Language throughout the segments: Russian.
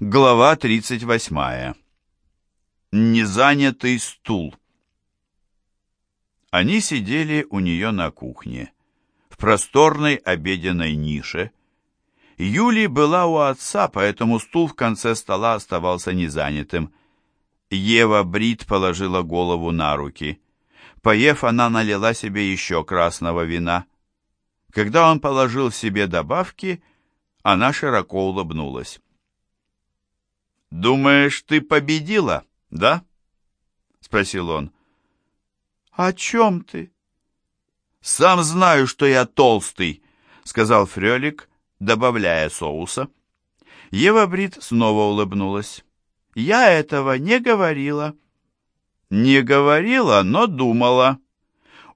Глава 38. Незанятый стул. Они сидели у нее на кухне, в просторной обеденной нише. Юли была у отца, поэтому стул в конце стола оставался незанятым. Ева Брит положила голову на руки. Поев, она налила себе еще красного вина. Когда он положил себе добавки, она широко улыбнулась. «Думаешь, ты победила, да?» — спросил он. «О чем ты?» «Сам знаю, что я толстый», — сказал Фрелик, добавляя соуса. Ева Брит снова улыбнулась. «Я этого не говорила». «Не говорила, но думала».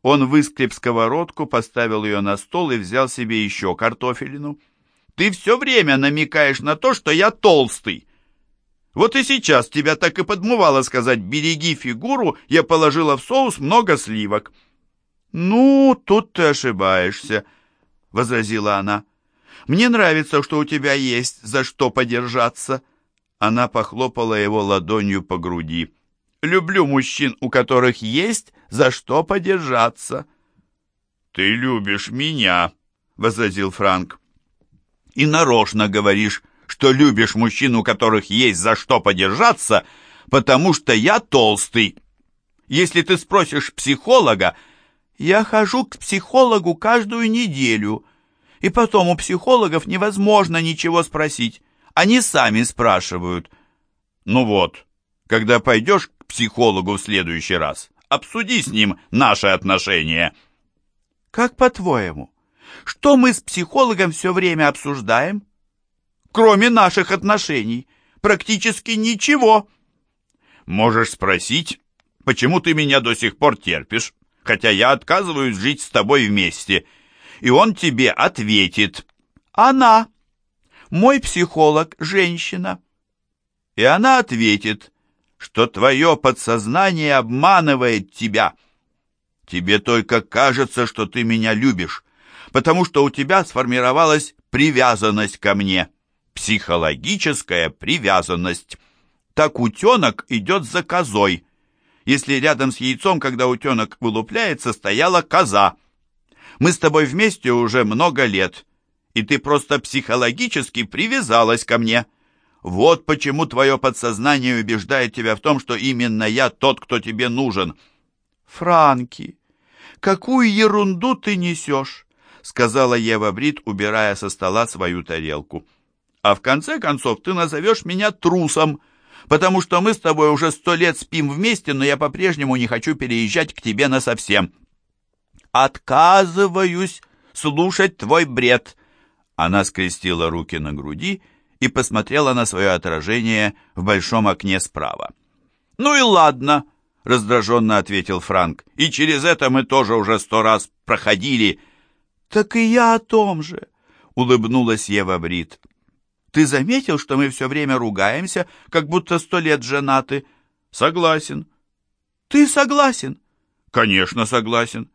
Он выскреб сковородку, поставил ее на стол и взял себе еще картофелину. «Ты все время намекаешь на то, что я толстый. Вот и сейчас тебя так и подмывало сказать «береги фигуру», я положила в соус много сливок». «Ну, тут ты ошибаешься», — возразила она. «Мне нравится, что у тебя есть за что подержаться». Она похлопала его ладонью по груди. «Люблю мужчин, у которых есть за что подержаться». «Ты любишь меня», — возразил Франк. «И нарочно говоришь, что любишь мужчин, у которых есть за что подержаться, потому что я толстый. Если ты спросишь психолога, я хожу к психологу каждую неделю, и потом у психологов невозможно ничего спросить. Они сами спрашивают. Ну вот, когда пойдешь к психологу в следующий раз, обсуди с ним наши отношения. Как по-твоему, что мы с психологом все время обсуждаем? Кроме наших отношений. Практически ничего. Можешь спросить, почему ты меня до сих пор терпишь, хотя я отказываюсь жить с тобой вместе. И он тебе ответит. Она. Мой психолог – женщина. И она ответит, что твое подсознание обманывает тебя. Тебе только кажется, что ты меня любишь, потому что у тебя сформировалась привязанность ко мне психологическая привязанность. Так утенок идет за козой. Если рядом с яйцом, когда утенок вылупляется, стояла коза. Мы с тобой вместе уже много лет, и ты просто психологически привязалась ко мне. Вот почему твое подсознание убеждает тебя в том, что именно я тот, кто тебе нужен. Франки, какую ерунду ты несешь, сказала Ева Брит, убирая со стола свою тарелку а в конце концов ты назовешь меня трусом, потому что мы с тобой уже сто лет спим вместе, но я по-прежнему не хочу переезжать к тебе насовсем. Отказываюсь слушать твой бред. Она скрестила руки на груди и посмотрела на свое отражение в большом окне справа. «Ну и ладно», — раздраженно ответил Франк, «и через это мы тоже уже сто раз проходили». «Так и я о том же», — улыбнулась Ева Брит. Ты заметил, что мы все время ругаемся, как будто сто лет женаты? Согласен. Ты согласен? Конечно, согласен.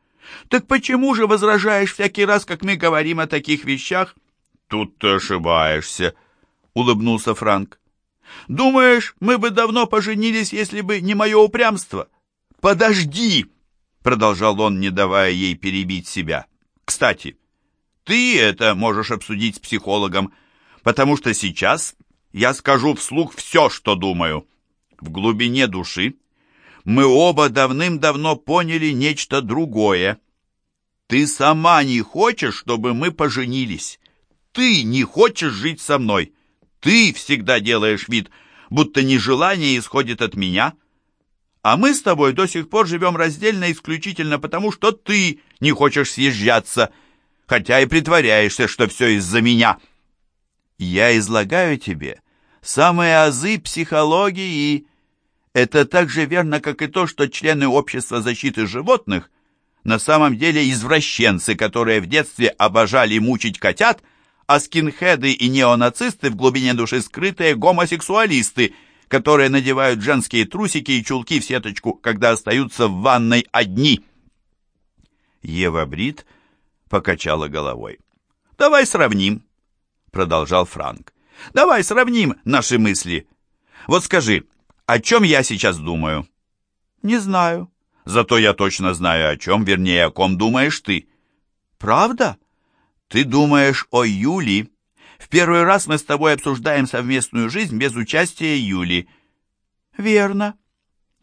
Так почему же возражаешь всякий раз, как мы говорим о таких вещах? Тут ты ошибаешься, улыбнулся Франк. Думаешь, мы бы давно поженились, если бы не мое упрямство? Подожди, продолжал он, не давая ей перебить себя. Кстати, ты это можешь обсудить с психологом, потому что сейчас я скажу вслух все, что думаю. В глубине души мы оба давным-давно поняли нечто другое. Ты сама не хочешь, чтобы мы поженились. Ты не хочешь жить со мной. Ты всегда делаешь вид, будто нежелание исходит от меня. А мы с тобой до сих пор живем раздельно исключительно потому, что ты не хочешь съезжаться, хотя и притворяешься, что все из-за меня». Я излагаю тебе самые азы психологии. Это так же верно, как и то, что члены общества защиты животных на самом деле извращенцы, которые в детстве обожали мучить котят, а скинхеды и неонацисты в глубине души скрытые гомосексуалисты, которые надевают женские трусики и чулки в сеточку, когда остаются в ванной одни. Ева Брит покачала головой. «Давай сравним продолжал Франк. Давай сравним наши мысли. Вот скажи, о чем я сейчас думаю?» «Не знаю». «Зато я точно знаю, о чем, вернее, о ком думаешь ты». «Правда?» «Ты думаешь о Юли. В первый раз мы с тобой обсуждаем совместную жизнь без участия Юли». «Верно».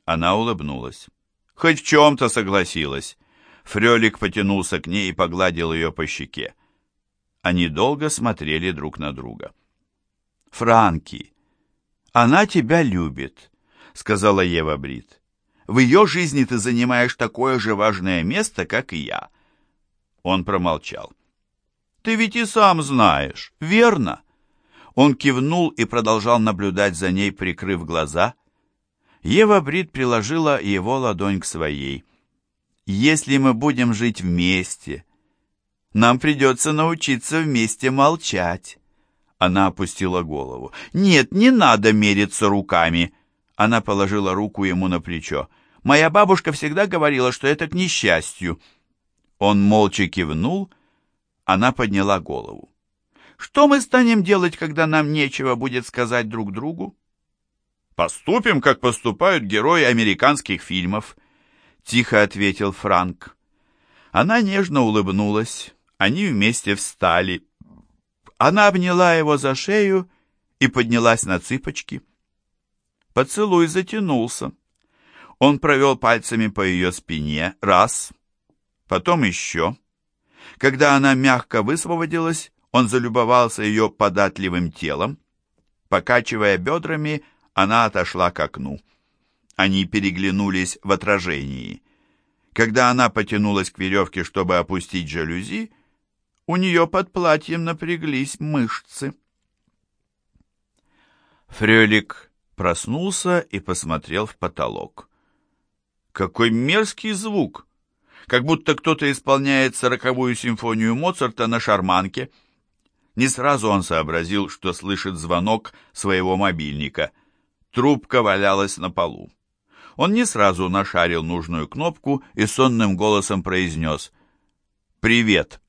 Она улыбнулась. «Хоть в чем-то согласилась». Фрелик потянулся к ней и погладил ее по щеке. Они долго смотрели друг на друга. «Франки, она тебя любит», — сказала Ева Брит. «В ее жизни ты занимаешь такое же важное место, как и я». Он промолчал. «Ты ведь и сам знаешь, верно?» Он кивнул и продолжал наблюдать за ней, прикрыв глаза. Ева Брит приложила его ладонь к своей. «Если мы будем жить вместе, нам придется научиться вместе молчать». Она опустила голову. «Нет, не надо мериться руками!» Она положила руку ему на плечо. «Моя бабушка всегда говорила, что это к несчастью». Он молча кивнул. Она подняла голову. «Что мы станем делать, когда нам нечего будет сказать друг другу?» «Поступим, как поступают герои американских фильмов», — тихо ответил Франк. Она нежно улыбнулась. Они вместе встали. Она обняла его за шею и поднялась на цыпочки. Поцелуй затянулся. Он провел пальцами по ее спине раз, потом еще. Когда она мягко высвободилась, он залюбовался ее податливым телом. Покачивая бедрами, она отошла к окну. Они переглянулись в отражении. Когда она потянулась к веревке, чтобы опустить жалюзи, у нее под платьем напряглись мышцы. Фрелик проснулся и посмотрел в потолок. Какой мерзкий звук! Как будто кто-то исполняет сороковую симфонию Моцарта на шарманке. Не сразу он сообразил, что слышит звонок своего мобильника. Трубка валялась на полу. Он не сразу нашарил нужную кнопку и сонным голосом произнес «Привет».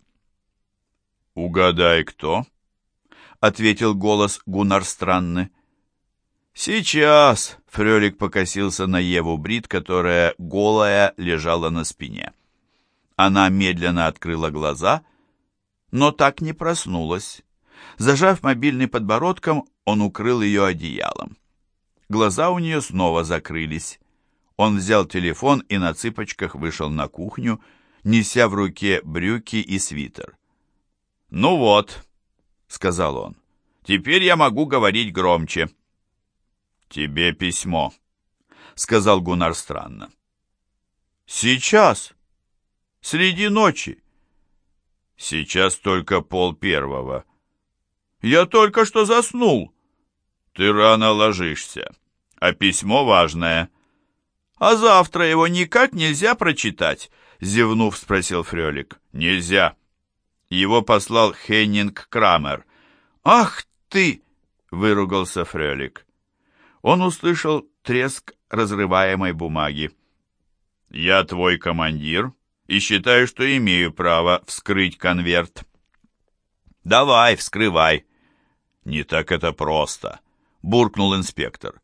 «Угадай, кто?» — ответил голос Гуннар Странны. «Сейчас!» — Фрелик покосился на Еву Брит, которая голая лежала на спине. Она медленно открыла глаза, но так не проснулась. Зажав мобильный подбородком, он укрыл ее одеялом. Глаза у нее снова закрылись. Он взял телефон и на цыпочках вышел на кухню, неся в руке брюки и свитер. «Ну вот», — сказал он, — «теперь я могу говорить громче». «Тебе письмо», — сказал Гуннар странно. «Сейчас? Среди ночи?» «Сейчас только пол первого». «Я только что заснул». «Ты рано ложишься, а письмо важное». «А завтра его никак нельзя прочитать?» — зевнув, спросил Фрелик. «Нельзя». Его послал Хеннинг Крамер. «Ах ты!» — выругался Фрелик. Он услышал треск разрываемой бумаги. «Я твой командир и считаю, что имею право вскрыть конверт». «Давай, вскрывай». «Не так это просто», — буркнул инспектор.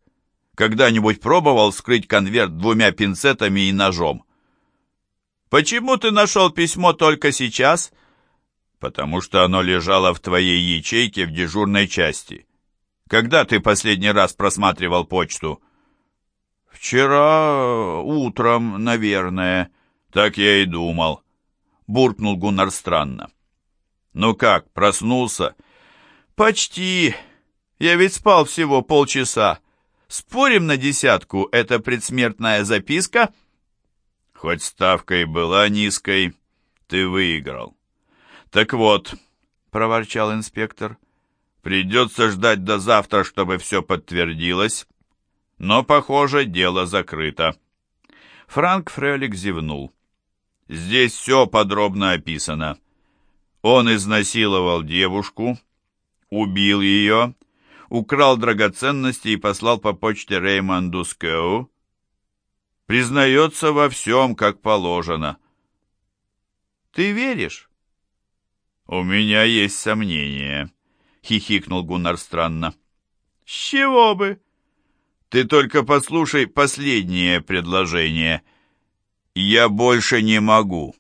«Когда-нибудь пробовал вскрыть конверт двумя пинцетами и ножом?» «Почему ты нашел письмо только сейчас?» Потому что оно лежало в твоей ячейке в дежурной части. Когда ты последний раз просматривал почту? Вчера утром, наверное. Так я и думал. Буркнул Гуннар странно. Ну как, проснулся? Почти. Я ведь спал всего полчаса. Спорим на десятку, это предсмертная записка? Хоть ставка и была низкой, ты выиграл. «Так вот», — проворчал инспектор, — «придется ждать до завтра, чтобы все подтвердилось, но, похоже, дело закрыто». Франк Фрелик зевнул. «Здесь все подробно описано. Он изнасиловал девушку, убил ее, украл драгоценности и послал по почте Реймонду Скеу. Признается во всем, как положено». «Ты веришь?» «У меня есть сомнения», — хихикнул Гуннар странно. «С чего бы?» «Ты только послушай последнее предложение. Я больше не могу».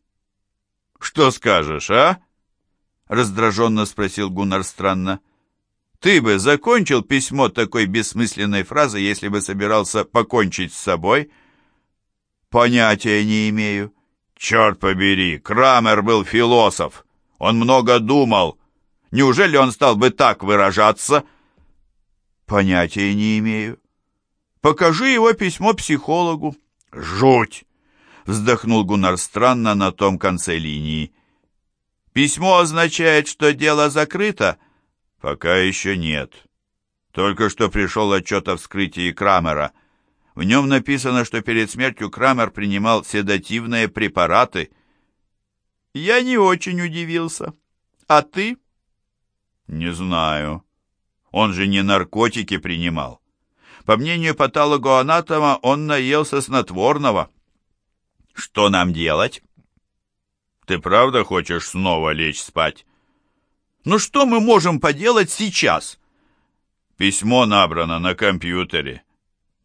«Что скажешь, а?» — раздраженно спросил Гуннар странно. «Ты бы закончил письмо такой бессмысленной фразой, если бы собирался покончить с собой?» «Понятия не имею». «Черт побери, Крамер был философ. Он много думал. Неужели он стал бы так выражаться?» «Понятия не имею». «Покажи его письмо психологу». «Жуть!» — вздохнул Гуннар странно на том конце линии. «Письмо означает, что дело закрыто?» «Пока еще нет. Только что пришел отчет о вскрытии Крамера. В нем написано, что перед смертью Крамер принимал седативные препараты». «Я не очень удивился. А ты?» «Не знаю. Он же не наркотики принимал. По мнению патологоанатома, он наелся снотворного». Что нам делать? Ты правда хочешь снова лечь спать? Ну что мы можем поделать сейчас? Письмо набрано на компьютере.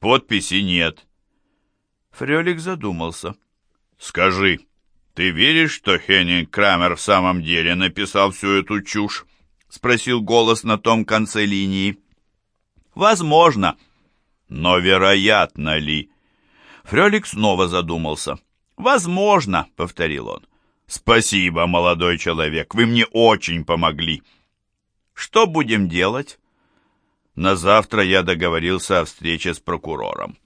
Подписи нет. Фрелик задумался. Скажи, ты веришь, что Хеннинг Крамер в самом деле написал всю эту чушь? Спросил голос на том конце линии. Возможно. Но вероятно ли? Фрелик снова задумался. «Возможно», — повторил он. «Спасибо, молодой человек, вы мне очень помогли». «Что будем делать?» «На завтра я договорился о встрече с прокурором.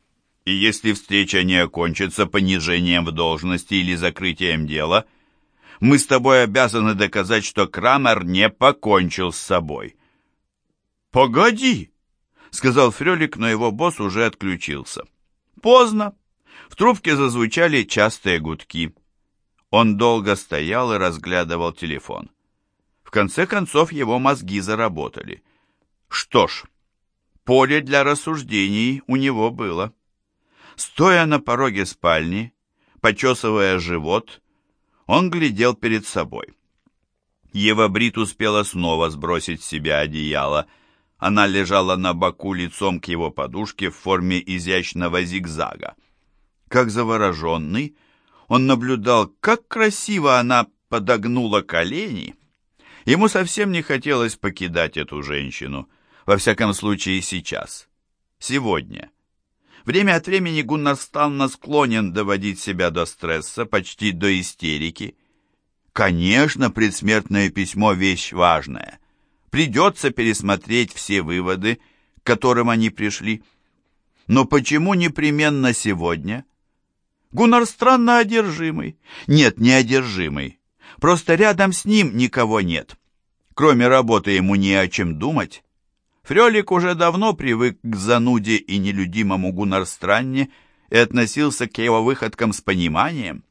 И если встреча не окончится понижением в должности или закрытием дела, мы с тобой обязаны доказать, что Крамер не покончил с собой». «Погоди», — сказал Фрелик, но его босс уже отключился. «Поздно. В трубке зазвучали частые гудки. Он долго стоял и разглядывал телефон. В конце концов его мозги заработали. Что ж, поле для рассуждений у него было. Стоя на пороге спальни, почесывая живот, он глядел перед собой. Ева Брит успела снова сбросить с себя одеяло. Она лежала на боку лицом к его подушке в форме изящного зигзага. Как завороженный, он наблюдал, как красиво она подогнула колени. Ему совсем не хотелось покидать эту женщину, во всяком случае сейчас, сегодня. Время от времени Гуннар Станна склонен доводить себя до стресса, почти до истерики. Конечно, предсмертное письмо – вещь важная. Придется пересмотреть все выводы, к которым они пришли. Но почему непременно сегодня? Гуннар странно одержимый. Нет, не одержимый. Просто рядом с ним никого нет. Кроме работы ему не о чем думать. Фрелик уже давно привык к зануде и нелюдимому Гуннарстранне и относился к его выходкам с пониманием.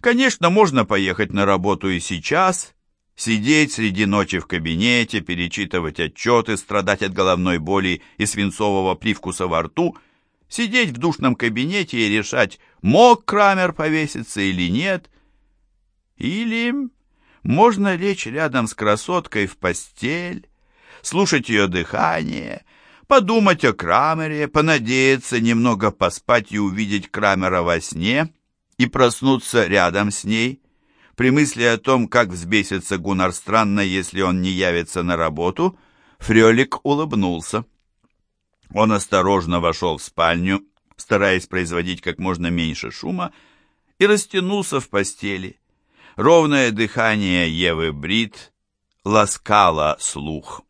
Конечно, можно поехать на работу и сейчас, сидеть среди ночи в кабинете, перечитывать отчеты, страдать от головной боли и свинцового привкуса во рту – сидеть в душном кабинете и решать, мог Крамер повеситься или нет. Или можно лечь рядом с красоткой в постель, слушать ее дыхание, подумать о Крамере, понадеяться немного поспать и увидеть Крамера во сне и проснуться рядом с ней. При мысли о том, как взбесится Гуннар странно, если он не явится на работу, Фрелик улыбнулся. Он осторожно вошел в спальню, стараясь производить как можно меньше шума, и растянулся в постели. Ровное дыхание Евы Брит ласкало слух.